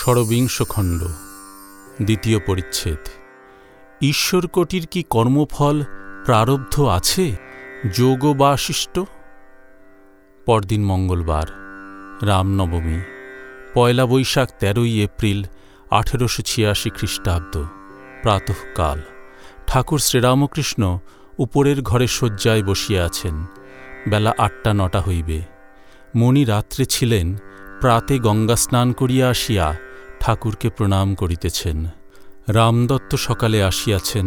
ষড়বিংশ খণ্ড দ্বিতীয় পরিচ্ছেদ। ঈশ্বরকোটির কি কর্মফল প্রারব্ধ আছে, যোগ বা শিষ্ট? পরদিন মঙ্গলবার, রামনবমী, পয়লা বৈশাখ তেরোই এপ্রিল আঠেরোশো ছিয়াশি খ্রিস্টাব্দ, প্রাতঃকাল। ঠাকুর শ্রীরামকৃষ্ণ উপরের ঘরে শয্যায় বসিয়া আছেন। বেলা আটটা নটা হইবে। মণি রাত্রে ছিলেন, প্রাতে গঙ্গা স্নান করিয়া আসিয়া ঠাকুরকে প্রণাম করিতেছেন। রামদত্ত সকালে আসিয়াছেন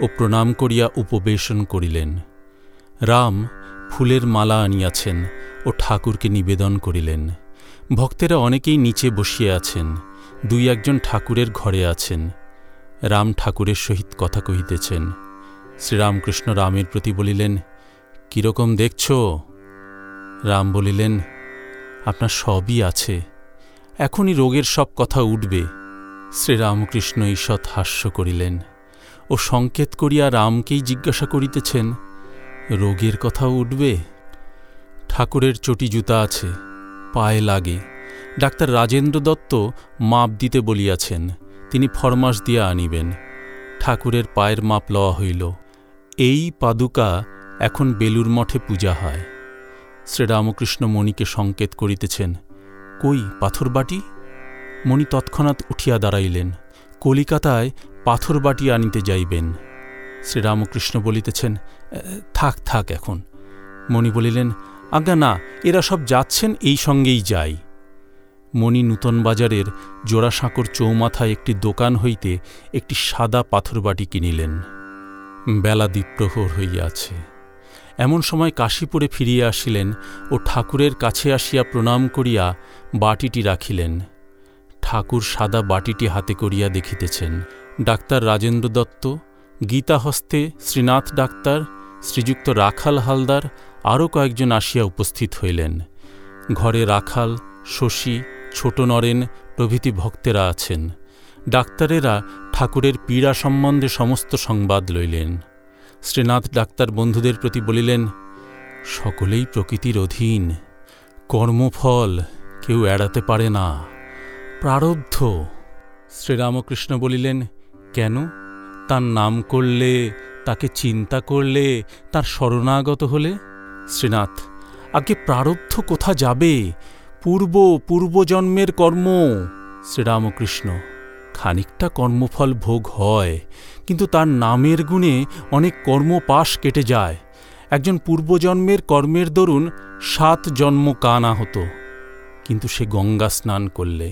ও প্রণাম করিয়া উপবেশন করিলেন। রাম ফুলের মালা আনিয়াছেন ও ঠাকুরকে নিবেদন করিলেন। ভক্তেরা অনেকেই নিচে বসিয়া আছেন, দুই একজন ঠাকুরের ঘরে আছেন। রাম ঠাকুরের সহিত কথা কহিতেছেন, শ্রীরামকৃষ্ণ রামের প্রতি বলিলেন, কীরকম দেখছ? রাম বলিলেন, আপনার সবই আছে এখনই রোগের সব কথা উঠবে। শ্রীরামকৃষ্ণ ঈষৎ হাস্য করিলেন ও সংকেত করিয়া রামকেই জিজ্ঞাসা করিতেছেন, রোগের কথাও উঠবে? ঠাকুরের চটি জুতা আছে, পায়ে লাগে। ডাক্তার রাজেন্দ্র দত্ত মাপ দিতে বলিয়াছেন, তিনি ফরমাস দিয়া আনিবেন। ঠাকুরের পায়ের মাপ লওয়া হইল। এই পাদুকা এখন বেলুর মঠে পূজা হয়। শ্রীরামকৃষ্ণ মণিকে সংকেত করিতেছেন কই পাথর বাটি মণি তৎক্ষণাৎ উঠিয়া দাঁড়াইলেন। কলিকাতায় পাথর বাটি আনিতে যাইবেন। শ্রীরামকৃষ্ণ বলিতেছেন থাক থাক এখন। মণি বলিলেন, আজ্ঞা না, এরা সব যাচ্ছেন এই সঙ্গেই যাই। মণি নূতন বাজারের জোড়াসাঁকর চৌমাথায় একটি দোকান হইতে একটি সাদা পাথর বাটি কিনিলেন। বেলা দ্বীপ্রহর হইয়াছে। এমন সময় কাশীপুরে ফিরিয়া আসিলেন ও ঠাকুরের কাছে আসিয়া প্রণাম করিয়া বাটিটি রাখিলেন। ঠাকুর সাদা বাটিটি হাতে করিয়া দেখিতেছেন। ডাক্তার রাজেন্দ্র দত্ত গীতা হস্তে শ্রীনাথ ডাক্তার, শ্রীযুক্ত রাখাল হালদার আরও কয়েকজন আসিয়া উপস্থিত হইলেন। ঘরে রাখাল, শশী, ছোট নরেন প্রভৃতি ভক্তেরা আছেন। ডাক্তারেরা ঠাকুরের পীড়া সম্বন্ধে সমস্ত সংবাদ লইলেন। শ্রীনাথ ডাক্তার বন্ধুদের প্রতি বলিলেন, সকলেই প্রকৃতির অধীন। কর্মফল কেউ এড়াতে পারে না। প্রারব্ধ। শ্রীরামকৃষ্ণ বলিলেন, কেন? তার নাম করলে, তাকে চিন্তা করলে, তার শরণাগত হলে? শ্রীনাথ, আগে প্রারব্ধ কোথা যাবে? পূর্ব, পূর্বজন্মের কর্ম? শ্রীরামকৃষ্ণ খানিকটা কর্মফল ভোগ হয়, কিন্তু তার নামের গুণে অনেক কর্মপাশ কেটে যায়। একজন পূর্বজন্মের কর্মের দরুন সাত জন্ম কানা হতো, কিন্তু সে গঙ্গা স্নান করলে।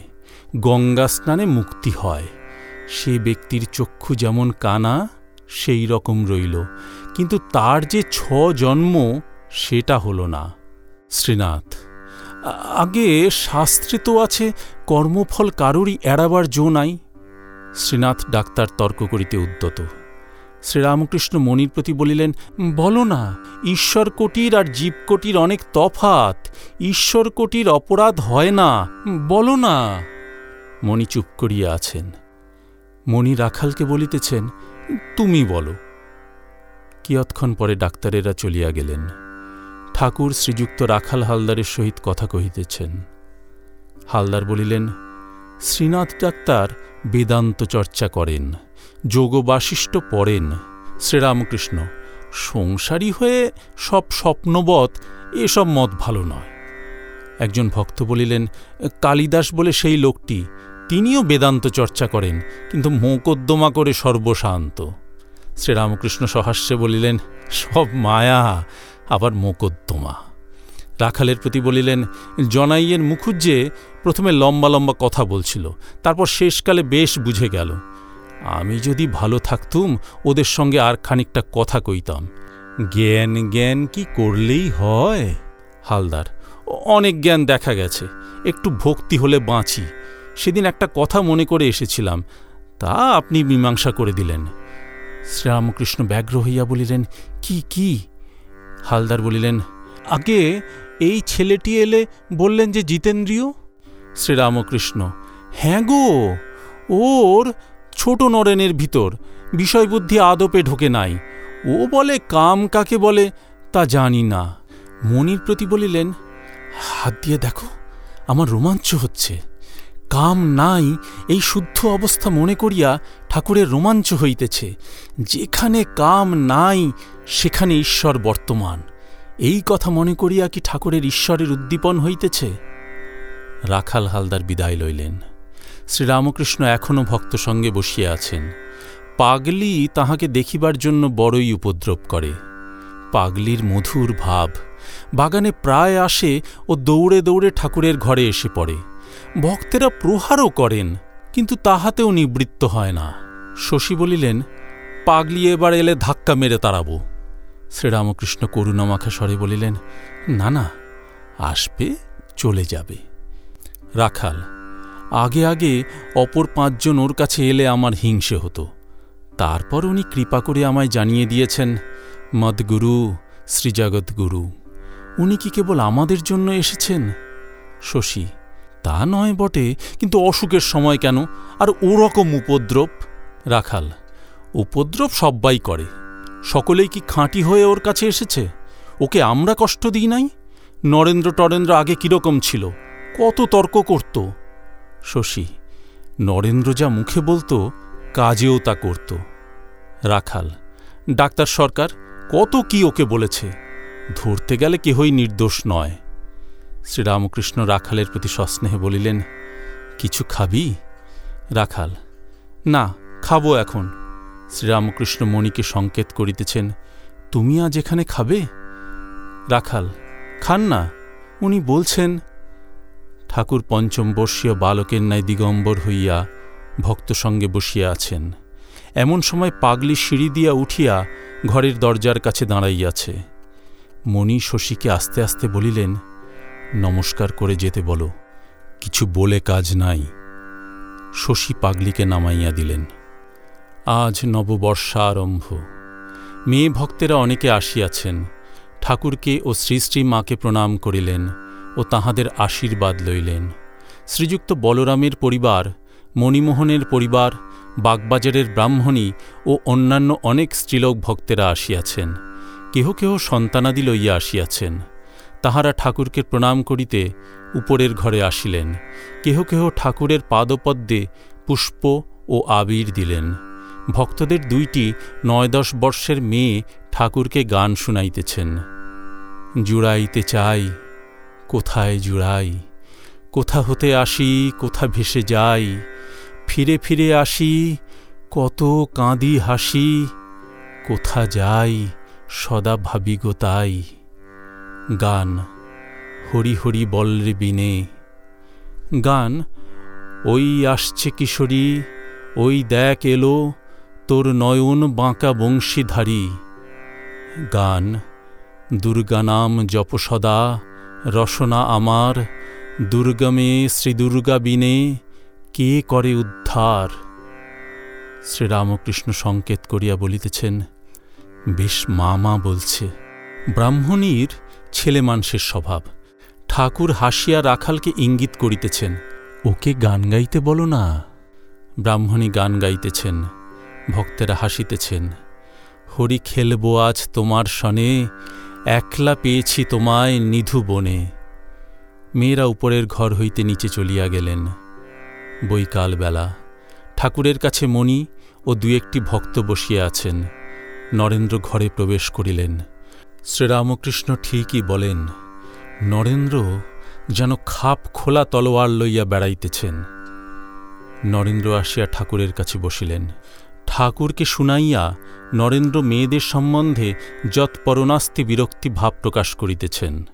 গঙ্গা স্নানে মুক্তি হয়। সে ব্যক্তির চক্ষু যেমন কানা, সেই রকম রইল। কিন্তু তার যে ছ জন্ম, সেটা হল না। শ্রীনাথ আগে শাস্ত্রে তো আছে, কর্মফল কারোরই এড়াবার জো নাই। শ্রীনাথ ডাক্তার তর্ক করিতে উদ্যত। শ্রীরামকৃষ্ণ মণির প্রতি বলিলেন, বলো না ঈশ্বর কোটির আর জীবকোটির অনেক তফাত ঈশ্বর কোটির অপরাধ হয় না। বলো না। মণি চুপ করিয়া আছেন। মণি রাখালকে বলিতেছেন, তুমি বলো। কিয়ৎক্ষণ পরে ডাক্তারেরা চলিয়া গেলেন। ঠাকুর শ্রীযুক্ত রাখাল হালদারের সহিত কথা কহিতেছেন। হালদার বলিলেন, শ্রীনাথ ডাক্তার বেদান্ত চর্চা করেন যোগ বাশিষ্ট পড়েন। শ্রীরামকৃষ্ণ, সংসারী হয়ে সব স্বপ্নবৎ, এসব মত ভালো নয়। একজন ভক্ত বলিলেন, কালিদাস বলে সেই লোকটি, তিনিও বেদান্ত চর্চা করেন, কিন্তু মোকদ্দমা করে সর্বশান্ত। শ্রীরামকৃষ্ণ সহাস্যে বলিলেন, সব মায়া, আবার মোকদ্দমা। রাখালের প্রতি বলিলেন, জনাইয়ের মুখুজ্জে প্রথমে লম্বা লম্বা কথা বলছিল, তারপর শেষকালে বেশ বুঝে গেল, আমি যদি ভালো থাকতুম, ওদের সঙ্গে আর খানিকটা কথা কইতাম। জ্ঞান জ্ঞান কি করলেই হয়? হালদার অনেক জ্ঞান দেখা গেছে, একটু ভক্তি হলে বাঁচি। সেদিন একটা কথা মনে করে এসেছিলাম, তা আপনি মীমাংসা করে দিলেন। শ্রীরামকৃষ্ণ ব্যগ্র হইয়া বলিলেন, কি কি? হালদার বলিলেন, আগে এই ছেলেটি এলে বললেন যে জিতেন্দ্রীয়? শ্রীরামকৃষ্ণ হ্যাঁ গো, ওর ছোট নরেনের ভিতর বিষয়বুদ্ধি আদপে ঢোকে নাই। ও বলে, কাম কাকে বলে তা জানি না। মনির প্রতি বলিলেন, হাত দিয়ে দেখো, আমার রোমাঞ্চ হচ্ছে। কাম নাই, এই শুদ্ধ অবস্থা মনে করিয়া ঠাকুরের রোমাঞ্চ হইতেছে। যেখানে কাম নাই, সেখানে ঈশ্বর বর্তমান। এই কথা মনে করিয়া কি ঠাকুরের ঈশ্বরের উদ্দীপন হইতেছে? রাখাল হালদার বিদায় লইলেন। শ্রীরামকৃষ্ণ এখনও ভক্ত সঙ্গে বসিয়া আছেন। পাগলি তাহাকে দেখিবার জন্য বড়ই উপদ্রব করে। পাগলির মধুর ভাব, বাগানে প্রায় আসে ও দৌড়ে দৌড়ে ঠাকুরের ঘরে এসে পড়ে। ভক্তেরা প্রহারও করেন, কিন্তু তাহাতেও নিবৃত্ত হয় না। শশী বলিলেন, পাগলি এবার এলে ধাক্কা মেরে তাড়াব। শ্রীরামকৃষ্ণ করুণামাখা স্বরে বলিলেন, না না, আসবে, চলে যাবে। রাখাল, আগে আগে অপর পাঁচজন ওর কাছে এলে আমার হিংসে হতো। তারপর উনি কৃপা করে আমায় জানিয়ে দিয়েছেন, মদগুরু, শ্রীজগৎগুরু, উনি কি কেবল আমাদের জন্য এসেছেন? শশী, তা নয় বটে, কিন্তু অসুখের সময় কেন? আর ওরকম উপদ্রব? রাখাল, উপদ্রব সব্বাই করে। সকলেই কি খাঁটি হয়ে ওর কাছে এসেছে? ওকে আমরা কষ্ট দিই নাই? নরেন্দ্র টরেন্দ্র আগে কীরকম ছিল? কত তর্ক করত। শশী, নরেন্দ্র যা মুখে বলতো, কাজেও তা করত। রাখাল, ডাক্তার সরকার, কত কি ওকে বলেছে? ধরতে গেলে কেহই নির্দোষ নয়। শ্রীরামকৃষ্ণ রাখালের প্রতি সস্নেহে বলিলেন, কিছু খাবি? রাখাল, না, খাব এখন। শ্রীরামকৃষ্ণ মণিকে সংকেত করিতেছেন, তুমি আজ এখানে খাবে? রাখাল, খান না। উনি বলছেন ঠাকুর পঞ্চম বর্ষীয় বালকের ন্যায় দিগম্বর হইয়া ভক্ত সঙ্গে বসিয়া আছেন। এমন সময় পাগলি সিঁড়ি দিয়া উঠিয়া ঘরের দরজার কাছে দাঁড়াইয়াছে। মণি শশীকে আস্তে আস্তে বলিলেন, নমস্কার করে যেতে বলো, কিছু বলে কাজ নাই। শশী পাগলিকে নামাইয়া দিলেন, আজ নববর্ষা আরম্ভ। মেয়ে ভক্তেরা অনেকে আসিয়াছেন। ঠাকুরকে ও শ্রী শ্রী মাকে প্রণাম করিলেন। ও তাহাদের আশীর্বাদ লইলেন। শ্রীযুক্ত বলরামের পরিবার, মণিমোহনের পরিবার, বাগবাজারের ব্রাহ্মণী ও অন্যান্য অনেক স্ত্রীলোক ভক্তেরা আসিয়াছেন। কেহ কেহ সন্তানাদি লইয়া আসিয়াছেন। তাহারা ঠাকুরকে প্রণাম করিতে উপরের ঘরে আসিলেন। কেহ কেহ ঠাকুরের পাদপদ্মে পুষ্প ও আবির দিলেন। ভক্তদের দুইটি নয় দশ বর্ষের মেয়ে ঠাকুরকে গান শুনাইতেছেন। জুড়াইতে চাই কোথায় জুড়াই? কোথা হতে আসি, কোথা ভেসে যাই? ফিরে ফিরে আসি, কত কাঁদি হাসি? কোথা যাই, সদা ভাবি গো তাই। গান, হরি হরি বলরে বিনে। গান, ওই আসছে কিশোরী, ওই দেখ এলো, তোর নয়ন বাঁকা বংশীধারী। গান, দুর্গা নাম জপ সদা রসনা আমার, দুর্গমে শ্রীদুর্গা বিনে কে করে উদ্ধার? শ্রীরামকৃষ্ণ সংকেত করিয়া বলিতেছেন, বেশ মা মা বলছে, ব্রাহ্মণীর ছেলে মানুষের স্বভাব। ঠাকুর হাসিয়া রাখালকে ইঙ্গিত করিতেছেন, ওকে গান গাইতে বলো না। ব্রাহ্মণী গান গাইতেছেন, ভক্তেরা হাসিতেছেন, হরি খেলব আজ তোমার সনে একলা পেয়েছি তোমায় নিধু বনে। মেয়েরা উপরের ঘর হইতে নিচে চলিয়া গেলেন। বৈকালবেলা ঠাকুরের কাছে মণি ও দু একটি ভক্ত বসিয়া আছেন। নরেন্দ্র ঘরে প্রবেশ করিলেন। শ্রীরামকৃষ্ণ ঠিকই বলেন, নরেন্দ্র, যেন খাপ খোলা তলোয়ার লইয়া বেড়াইতেছেন। নরেন্দ্র আসিয়া ঠাকুরের কাছে বসিলেন। ঠাকুরকে শুনাইয়া নরেন্দ্র মেয়েদের সম্বন্ধে যৎপরণাস্তি বিরক্তি ভাব প্রকাশ করিতেছেন।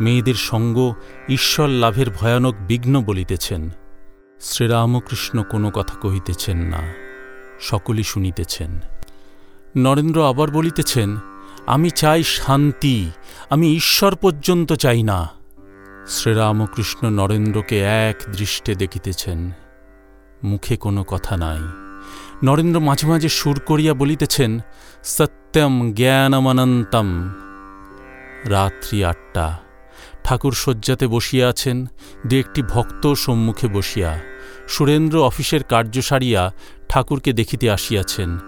মেয়েদের সঙ্গ ঈশ্বর লাভের ভয়ানক বিঘ্ন বলিতেছেন। শ্রীরামকৃষ্ণ কোনো কথা কহিতেছেন না, সকলই শুনিতেছেন। নরেন্দ্র আবার বলিতেছেন, আমি চাই শান্তি, আমি ঈশ্বর পর্যন্ত চাই না। শ্রীরামকৃষ্ণ নরেন্দ্রকে এক দৃষ্টে দেখিতেছেন, মুখে কোনো কথা নাই। নরেন্দ্র মাঝে মাঝে সুর করিয়া বলিতেছেন, সত্যম জ্ঞানমনন্তম। রাত্রি আটটা। ঠাকুর শয্যাতে বসিয়া আছেন, দু একটি ভক্ত সম্মুখে বসিয়া। সুরেন্দ্র অফিসের কার্য সারিয়া ঠাকুরকে দেখিতে আসিয়াছেন।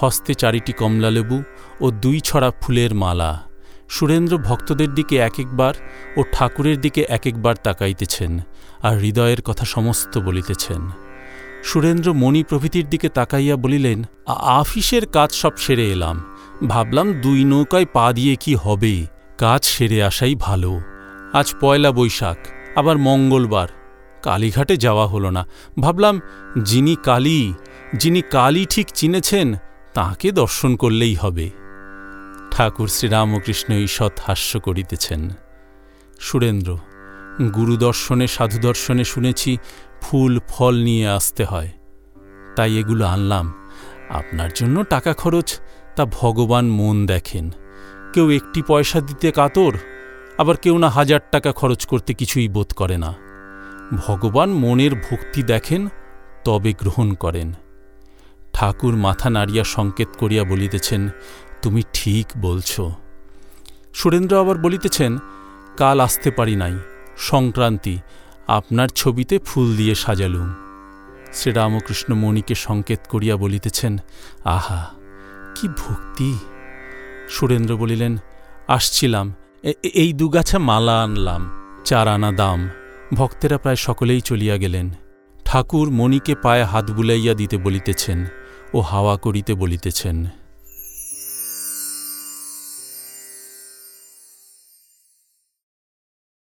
হস্তে চারিটি কমলালেবু ও দুই ছড়া ফুলের মালা। সুরেন্দ্র ভক্তদের দিকে এক একবার ও ঠাকুরের দিকে এক একবার তাকাইতেছেন আর হৃদয়ের কথা সমস্ত বলিতেছেন। সুরেন্দ্র মণি প্রভৃতির দিকে তাকাইয়া বলিলেন আফিসের কাজ সব সেরে এলাম। ভাবলাম দুই নৌকায় পা দিয়ে কি হবে। কাজ সেরে আসাই ভালো। আজ পয়লা বৈশাখ, আবার মঙ্গলবার। কালীঘাটে যাওয়া হলো না। ভাবলাম, যিনি কালী যিনি কালী ঠিক চিনেছেন, তাঁকে দর্শন করলেই হবে। ঠাকুর শ্রীরামকৃষ্ণ ঈষৎ হাস্য করিতেছেন। সুরেন্দ্র, গুরুদর্শনে, সাধুদর্শনে শুনেছি ফুল, ফল নিয়ে আসতে হয়। তাই এগুলো আনলাম। আপনার জন্য টাকা খরচ, তা ভগবান মন দেখেন। কেউ একটি পয়সা দিতে কাতর, আবার কেউ না হাজার টাকা খরচ করতে কিছুই বোধ করে না। ভগবান মনের ভক্তি দেখেন, তবে গ্রহণ করেন। ঠাকুর মাথা নাড়িয়া সংকেত করিয়া বলিতেছেন, তুমি ঠিক বলছ। সুরেন্দ্র আবার বলিতেছেন, কাল আসতে পারি নাই, সংক্রান্তি আপনার ছবিতে ফুল দিয়ে সাজালুম। শ্রীরামকৃষ্ণ মণিকে সংকেত করিয়া বলিতেছেন, আহা, কি ভক্তি! সুরেন্দ্র বলিলেন, আসছিলাম এই দুগাছা মালা আনলাম, চার আনা দাম। ভক্তেরা প্রায় সকলেই চলিয়া গেলেন। ঠাকুর মণিকে পায়ে হাত বুলাইয়া দিতে বলিতেছেন ও হাওয়া করিতে বলিতেছেন।